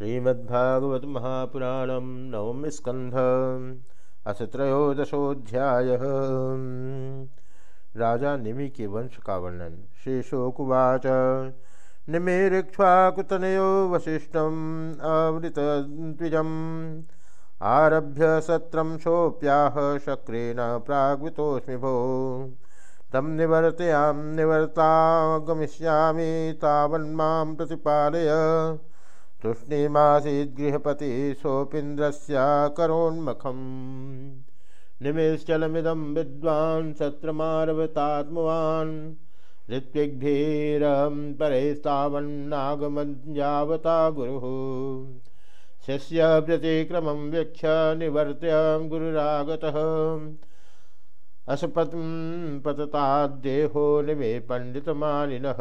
श्रीमद्भागवत महापुराण नवम स्कंध अथ त्रयोदशोध्याय राजा निमि के वंश का वर्णन, शेषोकुवाच। निमेरिक्ष्वाकुतनयो वशिष्ठम आवृतद्विजम्। आरभ्य सत्रं सोप्याह शक्रेण प्राग्वितोऽस्मि भो। तं निवर्तयां, निवर्तागमिष्यामि तावन्मां प्रतिपालय। तूष्णीमासीद्गृहपति सोपीन्द्रस्याकरोन्मखम् निमेश्चलमिदं विद्वान् सत्रमारवतात्मवान् ऋत्विग्भिरं परैस्तावन्नागमञ्जावता गुरुः। शिष्य व्यतिक्रमं वीक्ष्य निवर्त्य गुरुरागतः। असपतं पतताद्देहो निमे पंडित पण्डितमानिनः।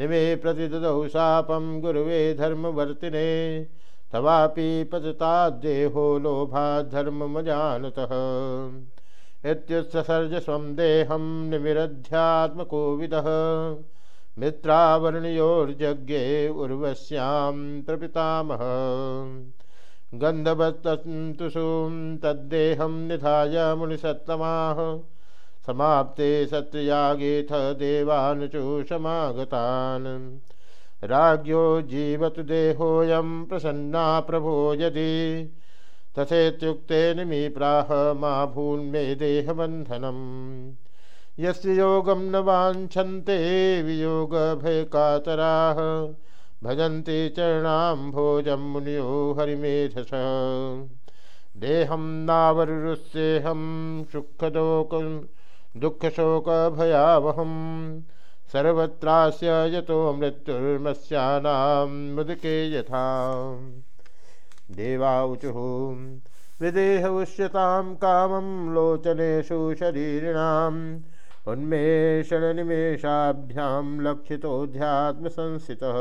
निमे प्रतिदौ शापं गुरुवे धर्मवर्तिने, तवापि पतताद्देहो लोभाद्धर्ममजानतः। स्वं देहं निमिरध्यात्मकोविदः, मित्रावर्णयोर्जज्ञे उर्वश्यां प्रपितामह। गन्धवत्तुषुं तद्देहं निधाय मुनिसत्तमाः समाप्ते सत्ययागेथ देवानुचूषमागतान्। राज्ञो जीवतु देहोऽयं प्रसन्ना प्रभो यदि। तथेत्युक्ते निमी प्राह मा भून्मे देहबन्धनम्। यस्य योगं न वाञ्छन्ते वियोगभयकातराः। भजन्ति चरणाम्भोजं मुनियो हरिमेधस। देहं नावरुरुस्येहं सुखदोकं दुःखशोकभयावहं सर्वत्रास्य यतो मृत्युर्मस्यानां मुदके यथा। देवाऊचुः विदेह उष्यतां कामं लोचनेषु शरीरिणाम्। उन्मेषणनिमेषाभ्यां लक्षितोऽध्यात्मसंस्थितः।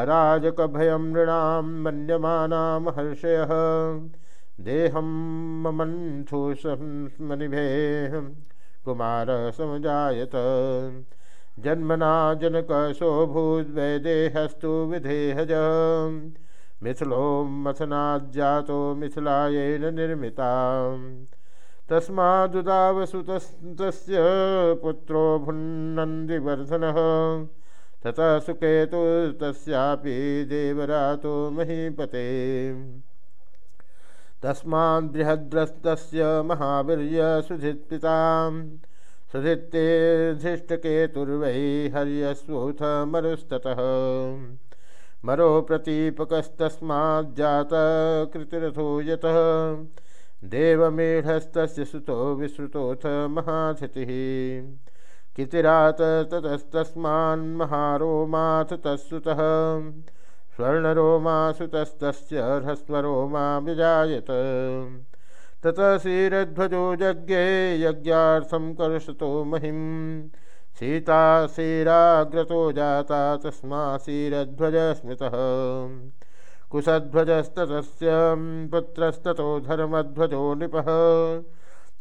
अराजकभयं नृणां मन्यमानां हर्षयः। देहं ममन्थुस्मनिभेः कुमारः समजायत। जन्मना जनक जनकसोऽभूद्वैदेहस्तु विधेहज। मिथिलो मथनाज्जातो मिथिलायेन निर्मिता। तस्मादुदावसुतस्य पुत्रो भुन्नन्दिवर्धनः। ततः सुकेतुस्तस्यापि देवरातो महीपते। तस्माद्बृहद्रस्तस्य महावीर्यसुधित्पितां सुधित्तेधिष्ठकेतुर्वै हर्यस्वोऽथ मरुस्ततः मरो प्रतीपकस्तस्माज्जातकृतिरथो यतः देवमेढस्तस्य सुतो विश्रुतोऽथ महाधितिः कितिरात ततस्तस्मान्महारोमाथ तत्सुतः स्वर्णरोमासुतस्तस्य ह्रस्वरोमा विजायत ततः श्रीरध्वजो यज्ञे यज्ञार्थं कर्षतो महिं। सीता श्रीराग्रतो जाता तस्मा श्रीरध्वज स्मृतः कुशध्वजस्ततस्य पुत्रस्ततो धर्मध्वजो नृपः।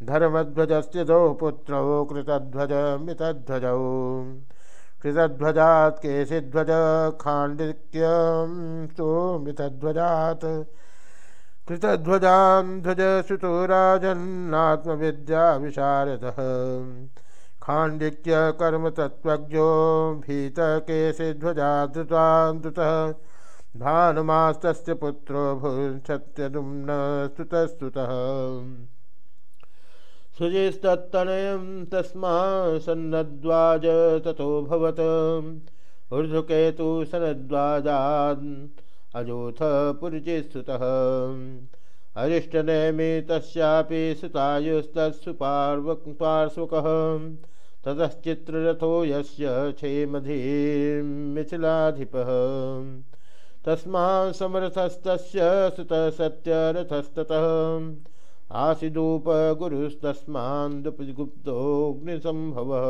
धर्मध्वजस्य द्वौ पुत्रौ कृतध्वजमितध्वजौ। कृतध्वजात् केशिध्वज खाण्डिक्यं तु मितध्वजात् कृतध्वजान् ध्वजसुतो राजन्नात्मविद्याविशारदः खाण्डिक्यकर्मतत्त्वज्ञो भीतकेशिध्वजाधृतान्तुतः भानुमास्तस्य पुत्रो भून्सत्यदुम्न स्तुतस्तुतः सुजिस्तत्तनयं तस्मा सन्नद्वाज ततोऽभवत् ऊर्ध्वकेतु सनद्वाजान् अजोथ पुरुचिस्तुतः अरिष्टनेमि तस्यापि सुतायुस्तत्सुपार्श्वकः ततश्चित्ररथो यस्य क्षेमधीमिथिलाधिपः तस्मा समर्थस्तस्य सुतः सत्यरथस्ततः आसीदुपगुरुस्तस्मान्दुपगुप्तोऽग्निसम्भवः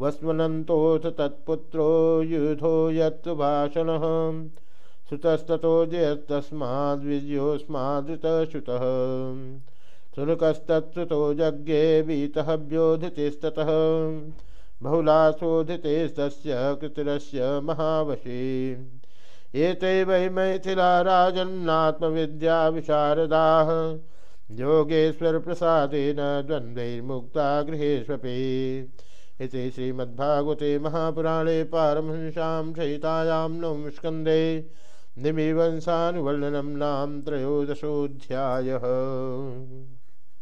वस्मनन्तोऽथ तत्पुत्रो युधो यत् भाषणः सुतस्ततो जयस्तस्माद्विजयोऽस्मादृतश्रुतः शुनकस्तत्सुतो यज्ञे वीतहव्योधितिस्ततः बहुलाशोधितेस्तस्य कृतिरस्य महावशी। एते वै मैथिला राजन्नात्मविद्या विशारदाः योगेश्वर प्रसादेन द्वन्द्वैर्मुक्ता गृहेष्वपि इति श्रीमद्भागवते महापुराणे पारमहंस्यां सहितायां नवमस्कन्धे निमिवंशानुवर्णनं नाम त्रयोदशोऽध्यायः।